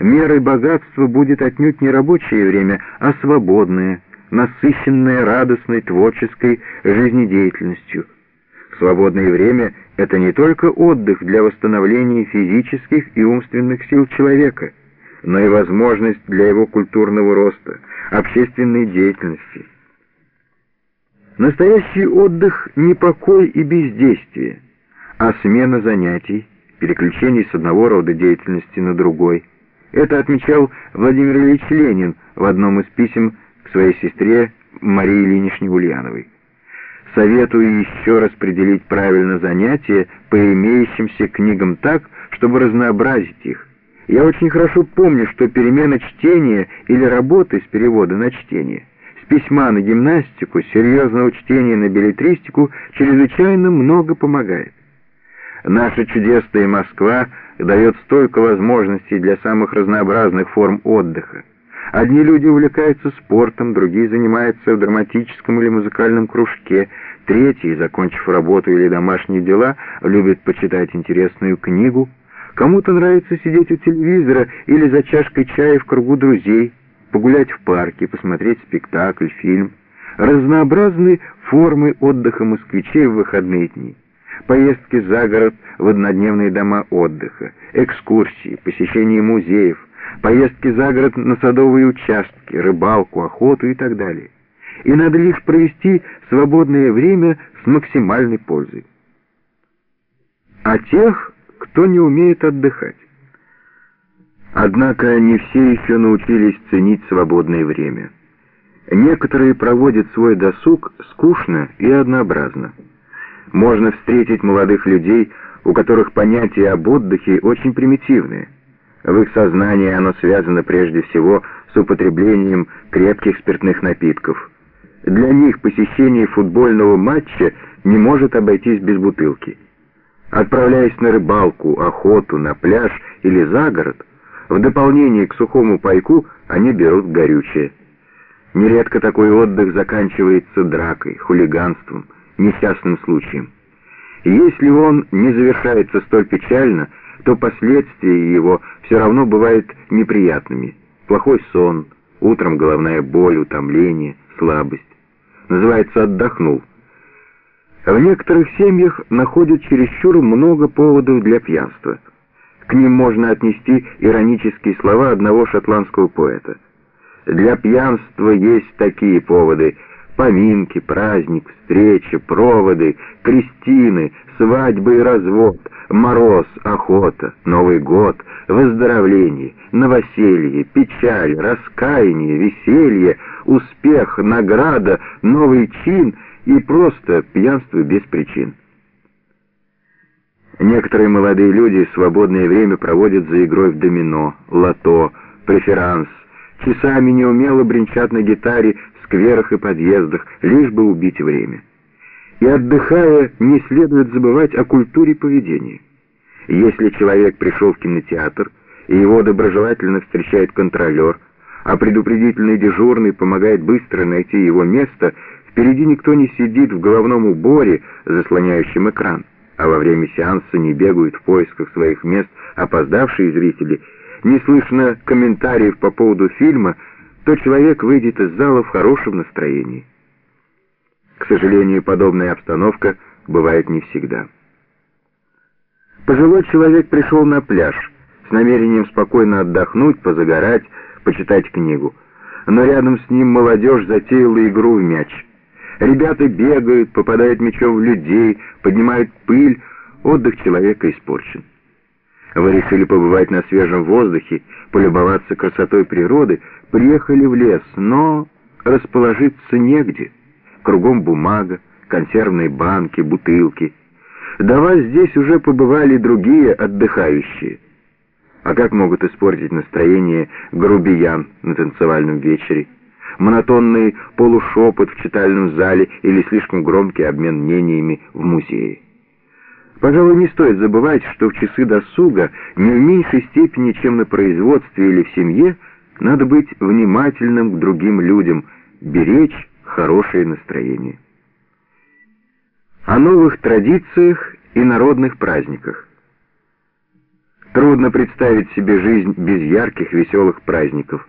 мерой богатства будет отнюдь не рабочее время, а свободное, насыщенное радостной творческой жизнедеятельностью. Свободное время — это не только отдых для восстановления физических и умственных сил человека, но и возможность для его культурного роста, общественной деятельности. Настоящий отдых — не покой и бездействие, а смена занятий, переключений с одного рода деятельности на другой. Это отмечал Владимир Ильич Ленин в одном из писем к своей сестре Марии Ильиничне Ульяновой. Советую еще распределить правильно занятия по имеющимся книгам так, чтобы разнообразить их. Я очень хорошо помню, что перемена чтения или работы с перевода на чтение, с письма на гимнастику, серьезного чтения на билетристику чрезвычайно много помогает. Наша чудесная Москва дает столько возможностей для самых разнообразных форм отдыха. Одни люди увлекаются спортом, другие занимаются в драматическом или музыкальном кружке, третьи, закончив работу или домашние дела, любят почитать интересную книгу. Кому-то нравится сидеть у телевизора или за чашкой чая в кругу друзей, погулять в парке, посмотреть спектакль, фильм. Разнообразны формы отдыха москвичей в выходные дни поездки за город в однодневные дома отдыха, экскурсии, посещение музеев, поездки за город на садовые участки, рыбалку, охоту и так далее. И надо лишь провести свободное время с максимальной пользой. А тех, кто не умеет отдыхать. Однако не все еще научились ценить свободное время. Некоторые проводят свой досуг скучно и однообразно можно встретить молодых людей, у которых понятие об отдыхе очень примитивное. В их сознании оно связано прежде всего с употреблением крепких спиртных напитков. Для них посещение футбольного матча не может обойтись без бутылки. Отправляясь на рыбалку, охоту, на пляж или за город, в дополнение к сухому пайку они берут горючее. Нередко такой отдых заканчивается дракой, хулиганством, несчастным случаем. Если он не завершается столь печально, то последствия его все равно бывают неприятными. Плохой сон, утром головная боль, утомление, слабость. Называется «отдохнул». В некоторых семьях находят чересчур много поводов для пьянства. К ним можно отнести иронические слова одного шотландского поэта. «Для пьянства есть такие поводы – поминки, праздник, встречи, проводы, крестины, свадьбы и развод, мороз, охота, Новый год, выздоровление, новоселье, печаль, раскаяние, веселье, успех, награда, новый чин и просто пьянство без причин. Некоторые молодые люди свободное время проводят за игрой в домино, лото, преферанс, часами неумело бренчат на гитаре скверах и подъездах, лишь бы убить время. И отдыхая, не следует забывать о культуре поведения. Если человек пришел в кинотеатр, и его доброжелательно встречает контролер, а предупредительный дежурный помогает быстро найти его место, впереди никто не сидит в головном уборе, заслоняющем экран, а во время сеанса не бегают в поисках своих мест опоздавшие зрители, не слышно комментариев по поводу фильма, то человек выйдет из зала в хорошем настроении. К сожалению, подобная обстановка бывает не всегда. Пожилой человек пришел на пляж с намерением спокойно отдохнуть, позагорать, почитать книгу. Но рядом с ним молодежь затеяла игру в мяч. Ребята бегают, попадают мячом в людей, поднимают пыль, отдых человека испорчен. Вы решили побывать на свежем воздухе, полюбоваться красотой природы, приехали в лес, но расположиться негде. Кругом бумага, консервные банки, бутылки. До вас здесь уже побывали другие отдыхающие. А как могут испортить настроение грубиян на танцевальном вечере? Монотонный полушепот в читальном зале или слишком громкий обмен мнениями в музее? Пожалуй, не стоит забывать, что в часы досуга не в меньшей степени, чем на производстве или в семье, надо быть внимательным к другим людям, беречь хорошее настроение. О новых традициях и народных праздниках. Трудно представить себе жизнь без ярких, веселых праздников.